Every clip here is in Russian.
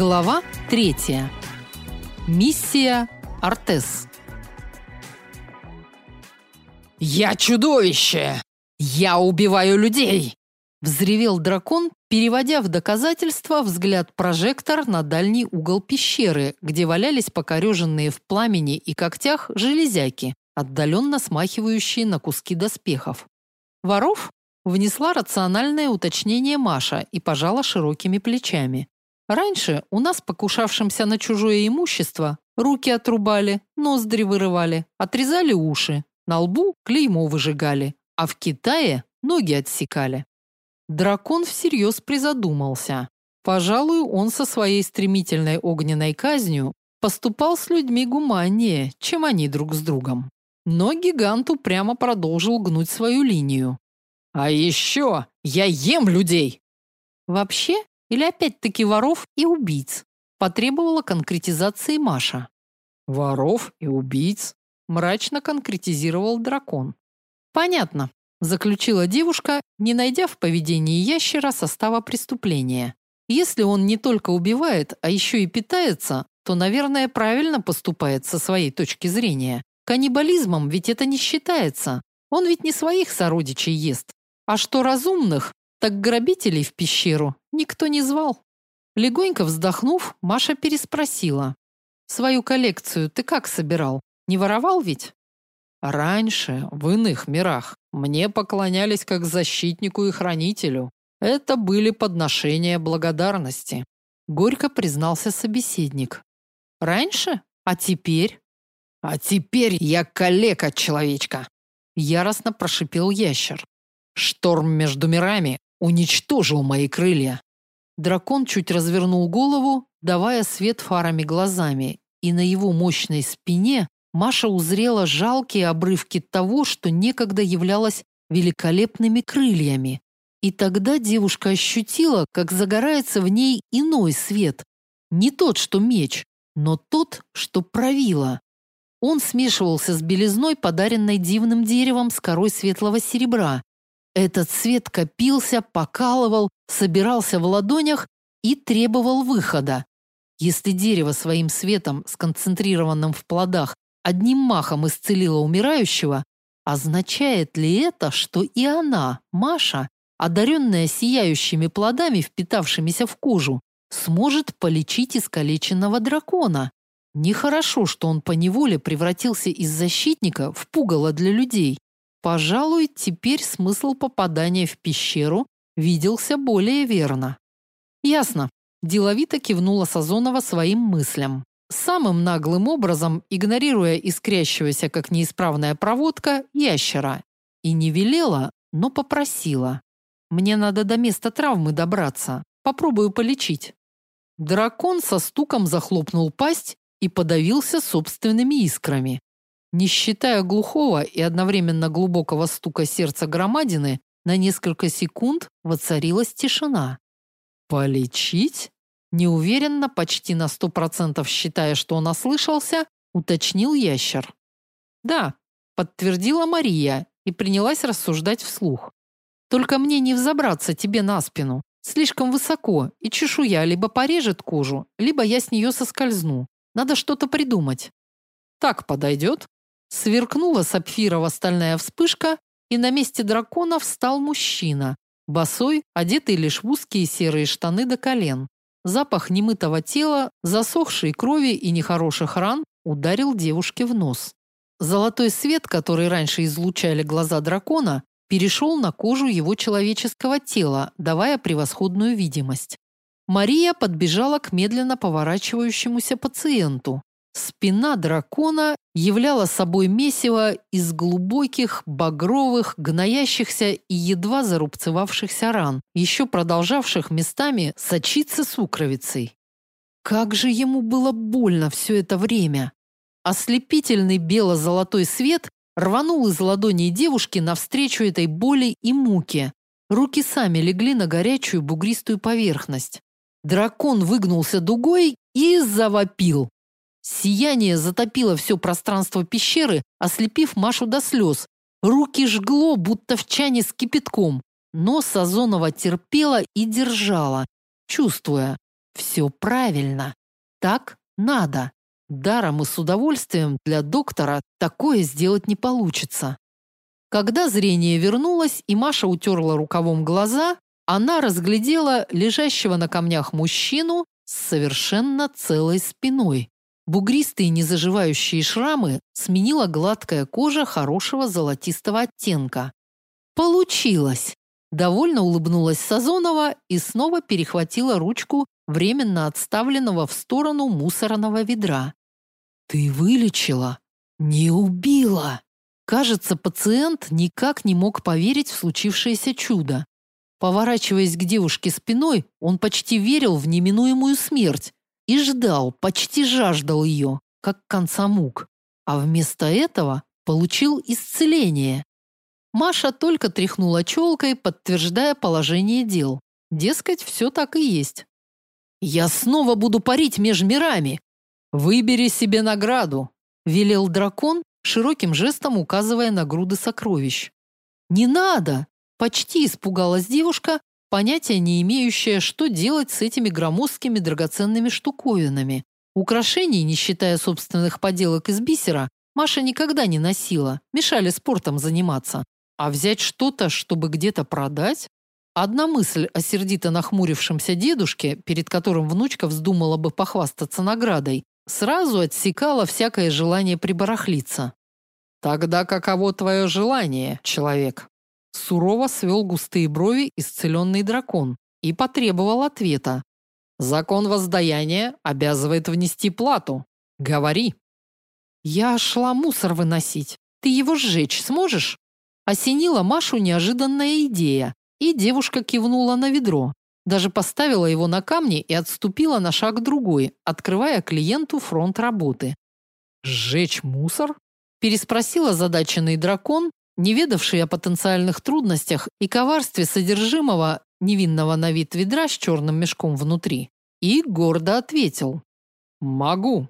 Глава третья. Миссия Артес. Я чудовище. Я убиваю людей, взревел дракон, переводя в доказательство взгляд прожектор на дальний угол пещеры, где валялись покореженные в пламени и когтях железяки, отдаленно смахивающие на куски доспехов. Воров внесла рациональное уточнение Маша и пожала широкими плечами. Раньше у нас, покушавшимся на чужое имущество, руки отрубали, ноздри вырывали, отрезали уши, на лбу клеймо выжигали, а в Китае ноги отсекали. Дракон всерьез призадумался. Пожалуй, он со своей стремительной огненной казнью поступал с людьми гуманнее, чем они друг с другом. Но гигант упрямо продолжил гнуть свою линию. А еще я ем людей. Вообще, или опять-таки воров и убийц? Потребовала конкретизации Маша. Воров и убийц, мрачно конкретизировал дракон. Понятно, заключила девушка, не найдя в поведении ящера состава преступления. Если он не только убивает, а еще и питается, то, наверное, правильно поступает со своей точки зрения. Каннибализмом ведь это не считается. Он ведь не своих сородичей ест. А что разумных, так грабителей в пещеру никто не звал. Легонько вздохнув, Маша переспросила: "Свою коллекцию ты как собирал? Не воровал ведь?" Раньше, в иных мирах, мне поклонялись как защитнику и хранителю. Это были подношения благодарности, горько признался собеседник. Раньше? А теперь? А теперь я калека, человечка, яростно прошипел ящер. Шторм между мирами уничтожил мои крылья. Дракон чуть развернул голову, давая свет фарами глазами, и на его мощной спине Маша узрела жалкие обрывки того, что некогда являлось великолепными крыльями. И тогда девушка ощутила, как загорается в ней иной свет. Не тот, что меч, но тот, что правило. Он смешивался с белизной, подаренной дивным деревом с корой светлого серебра, этот свет копился, покалывал, собирался в ладонях и требовал выхода. Если дерево своим светом, сконцентрированным в плодах, одним махом исцелило умирающего, означает ли это, что и она, Маша, одаренная сияющими плодами, впитавшимися в кожу, сможет полечить искалеченного дракона? Нехорошо, что он поневоле превратился из защитника в пугало для людей. Пожалуй, теперь смысл попадания в пещеру виделся более верно. Ясно. Деловито кивнула Сазонова своим мыслям. Самым наглым образом, игнорируя искрящегося, как неисправная проводка, ящера. И не велела, но попросила. Мне надо до места травмы добраться. Попробую полечить. Дракон со стуком захлопнул пасть и подавился собственными искрами. Не считая глухого и одновременно глубокого стука сердца громадины, на несколько секунд воцарилась тишина. Полечить? Неуверенно, почти на сто процентов считая, что он ослышался, уточнил ящер. Да, подтвердила Мария и принялась рассуждать вслух. Только мне не взобраться тебе на спину. Слишком высоко, и чешуя либо порежет кожу, либо я с нее соскользну. Надо что-то придумать. Так подойдет?» Сверкнула сапфирово-стальная вспышка, и на месте дракона встал мужчина, босой, одетый лишь в узкие серые штаны до колен. Запах немытого тела, засохшей крови и нехороших ран ударил девушке в нос. Золотой свет, который раньше излучали глаза дракона, перешел на кожу его человеческого тела, давая превосходную видимость. Мария подбежала к медленно поворачивающемуся пациенту. Спина дракона являла собой месиво из глубоких, багровых, гноящихся и едва зарубцевавшихся ран, еще продолжавших местами сочиться сукровицей. Как же ему было больно все это время! Ослепительный бело-золотой свет рванул из ладоней девушки навстречу этой боли и муке. Руки сами легли на горячую бугристую поверхность. Дракон выгнулся дугой и завопил. Сияние затопило все пространство пещеры, ослепив Машу до слез. Руки жгло, будто в чане с кипятком. Но Сазонова терпела и держала, чувствуя, Все правильно. Так надо. Даром и с удовольствием для доктора такое сделать не получится. Когда зрение вернулось и Маша утерла рукавом глаза, она разглядела лежащего на камнях мужчину с совершенно целой спиной. Бугристые незаживающие шрамы сменила гладкая кожа хорошего золотистого оттенка. Получилось. Довольно улыбнулась Сазонова и снова перехватила ручку временно отставленного в сторону мусорного ведра. Ты вылечила, не убила. Кажется, пациент никак не мог поверить в случившееся чудо. Поворачиваясь к девушке спиной, он почти верил в неминуемую смерть и ждал, почти жаждал ее, как конца мук. А вместо этого получил исцеление. Маша только тряхнула челкой, подтверждая положение дел. Дескать, все так и есть. «Я снова буду парить меж мирами!» «Выбери себе награду!» – велел дракон, широким жестом указывая на груды сокровищ. «Не надо!» – почти испугалась девушка, понятия не имеющая, что делать с этими громоздкими драгоценными штуковинами. Украшений, не считая собственных поделок из бисера, Маша никогда не носила, мешали спортом заниматься. А взять что-то, чтобы где-то продать? Одна мысль о сердито нахмурившемся дедушке, перед которым внучка вздумала бы похвастаться наградой, сразу отсекала всякое желание прибарахлиться. Тогда каково твое желание, человек? Сурово свел густые брови исцеленный дракон и потребовал ответа. Закон воздаяния обязывает внести плату. Говори. Я шла мусор выносить. Ты его сжечь сможешь? Осенила Машу неожиданная идея, и девушка кивнула на ведро. Даже поставила его на камни и отступила на шаг другой, открывая клиенту фронт работы. «Сжечь мусор?» – переспросил озадаченный дракон, не ведавший о потенциальных трудностях и коварстве содержимого невинного на вид ведра с черным мешком внутри, и гордо ответил: "Могу".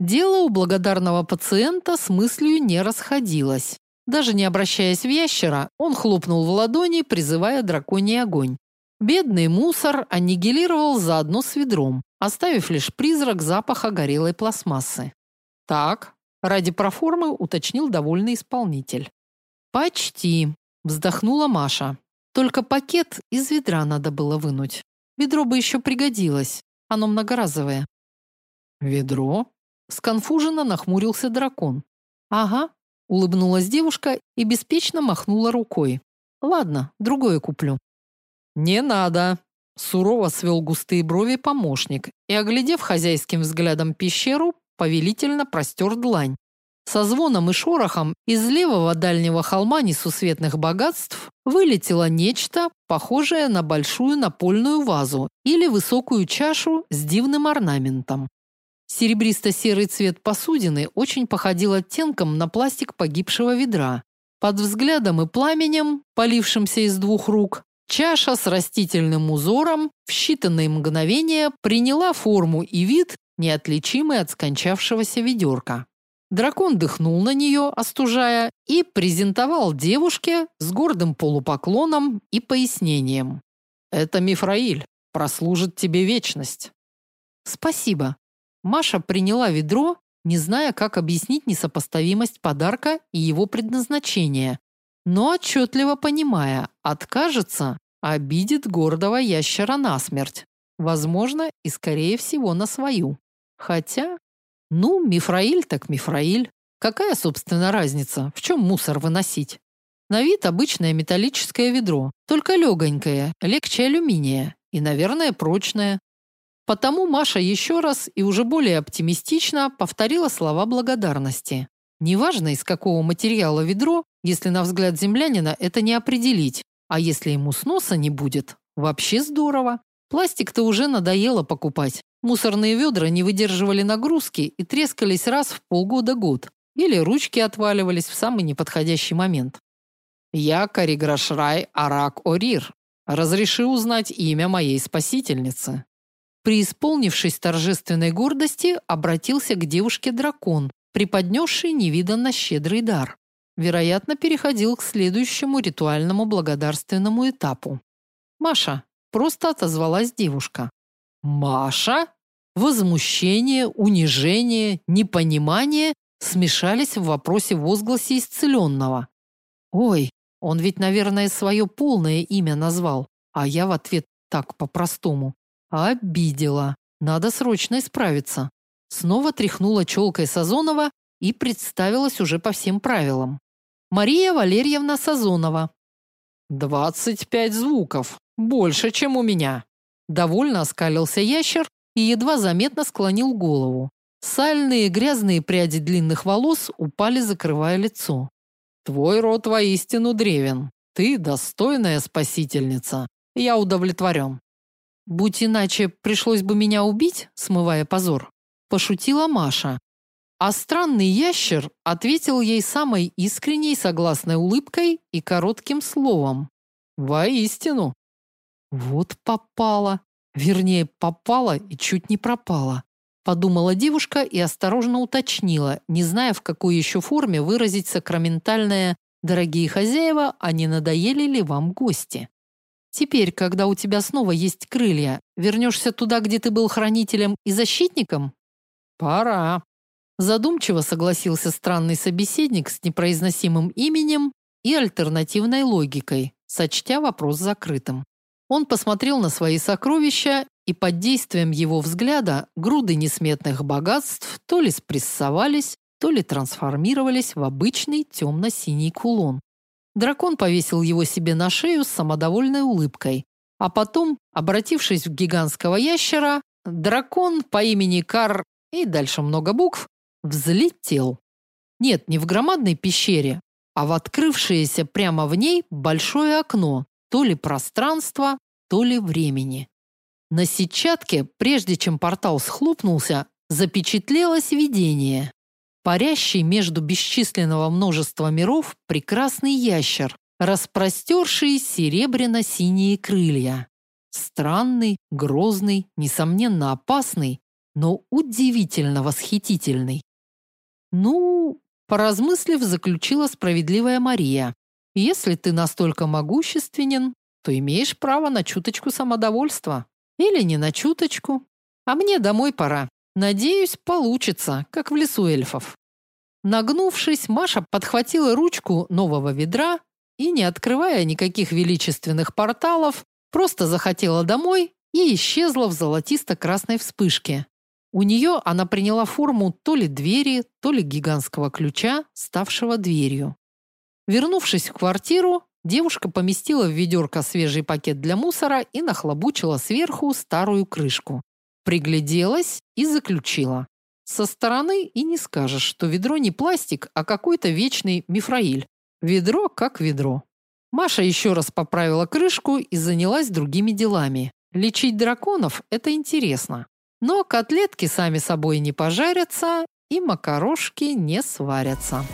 Дело у благодарного пациента с мыслью не расходилось. Даже не обращаясь в ящера, он хлопнул в ладони, призывая драконий огонь. Бедный мусор аннигилировал заодно с ведром, оставив лишь призрак запаха горелой пластмассы. Так, ради проформы уточнил довольный исполнитель. Почти, вздохнула Маша. Только пакет из ведра надо было вынуть. Ведро бы еще пригодилось. Оно многоразовое. Ведро? Сконфуженно нахмурился дракон. Ага, улыбнулась девушка и беспечно махнула рукой. Ладно, другое куплю. Не надо, сурово свел густые брови помощник и, оглядев хозяйским взглядом пещеру, повелительно простер длань. Со звоном и шорохом из левого дальнего холма несусветных богатств вылетело нечто, похожее на большую напольную вазу или высокую чашу с дивным орнаментом. Серебристо-серый цвет посудины очень походил оттенком на пластик погибшего ведра. Под взглядом и пламенем, полившимся из двух рук, чаша с растительным узором в считанные мгновения приняла форму и вид, неотличимый от скончавшегося ведерка. Дракон дыхнул на нее, остужая, и презентовал девушке с гордым полупоклоном и пояснением. «Это Мифраиль. Прослужит тебе вечность». «Спасибо». Маша приняла ведро, не зная, как объяснить несопоставимость подарка и его предназначение, но отчетливо понимая, откажется, обидит гордого ящера насмерть. Возможно, и скорее всего на свою. Хотя ну, Мифраиль так Мифраиль. Какая, собственно, разница, в чем мусор выносить? На вид обычное металлическое ведро, только легонькое, легче алюминия и, наверное, прочное. Потому Маша еще раз и уже более оптимистично повторила слова благодарности. Неважно, из какого материала ведро, если на взгляд землянина это не определить, а если ему сноса не будет, вообще здорово. Пластик-то уже надоело покупать. Мусорные ведра не выдерживали нагрузки и трескались раз в полгода-год, или ручки отваливались в самый неподходящий момент. Я Кариграшрай Арак Орир. Разреши узнать имя моей спасительницы. Преисполнившись торжественной гордости, обратился к девушке дракон, преподнесший невиданно щедрый дар. Вероятно, переходил к следующему ритуальному благодарственному этапу. Маша просто отозвалась девушка. Маша? Возмущение, унижение, непонимание смешались в вопросе возгласе исцеленного. Ой, он ведь, наверное, свое полное имя назвал, а я в ответ так по-простому. Обидела. Надо срочно исправиться. Снова тряхнула челкой Сазонова и представилась уже по всем правилам. Мария Валерьевна Сазонова. «Двадцать пять звуков. Больше, чем у меня». Довольно оскалился ящер и едва заметно склонил голову. Сальные грязные пряди длинных волос упали, закрывая лицо. Твой род воистину древен. Ты достойная спасительница. Я удовлетворен». Будь иначе, пришлось бы меня убить, смывая позор, пошутила Маша. А странный ящер ответил ей самой искренней согласной улыбкой и коротким словом: "Воистину". Вот попала. Вернее, попала и чуть не пропала. Подумала девушка и осторожно уточнила, не зная, в какой еще форме выразить сакраментальное «Дорогие хозяева, а не надоели ли вам гости?» Теперь, когда у тебя снова есть крылья, вернешься туда, где ты был хранителем и защитником? Пора. Задумчиво согласился странный собеседник с непроизносимым именем и альтернативной логикой, сочтя вопрос закрытым. Он посмотрел на свои сокровища, и под действием его взгляда груды несметных богатств то ли спрессовались, то ли трансформировались в обычный темно-синий кулон. Дракон повесил его себе на шею с самодовольной улыбкой, а потом, обратившись в гигантского ящера, дракон по имени Кар и дальше много букв взлетел. Нет, не в громадной пещере, а в открывшееся прямо в ней большое окно, то ли пространства, то ли времени. На сетчатке, прежде чем портал схлопнулся, запечатлелось видение. Парящий между бесчисленного множества миров прекрасный ящер, распростерший серебряно-синие крылья. Странный, грозный, несомненно опасный, но удивительно восхитительный. Ну, поразмыслив, заключила справедливая Мария. Если ты настолько могущественен, то имеешь право на чуточку самодовольства. Или не на чуточку. А мне домой пора. Надеюсь, получится, как в лесу эльфов. Нагнувшись, Маша подхватила ручку нового ведра и, не открывая никаких величественных порталов, просто захотела домой и исчезла в золотисто-красной вспышке. У нее она приняла форму то ли двери, то ли гигантского ключа, ставшего дверью. Вернувшись в квартиру, девушка поместила в ведерко свежий пакет для мусора и нахлобучила сверху старую крышку. Пригляделась и заключила. Со стороны и не скажешь, что ведро не пластик, а какой-то вечный мифраиль. Ведро как ведро. Маша еще раз поправила крышку и занялась другими делами. Лечить драконов это интересно. Но котлетки сами собой не пожарятся и макарошки не сварятся.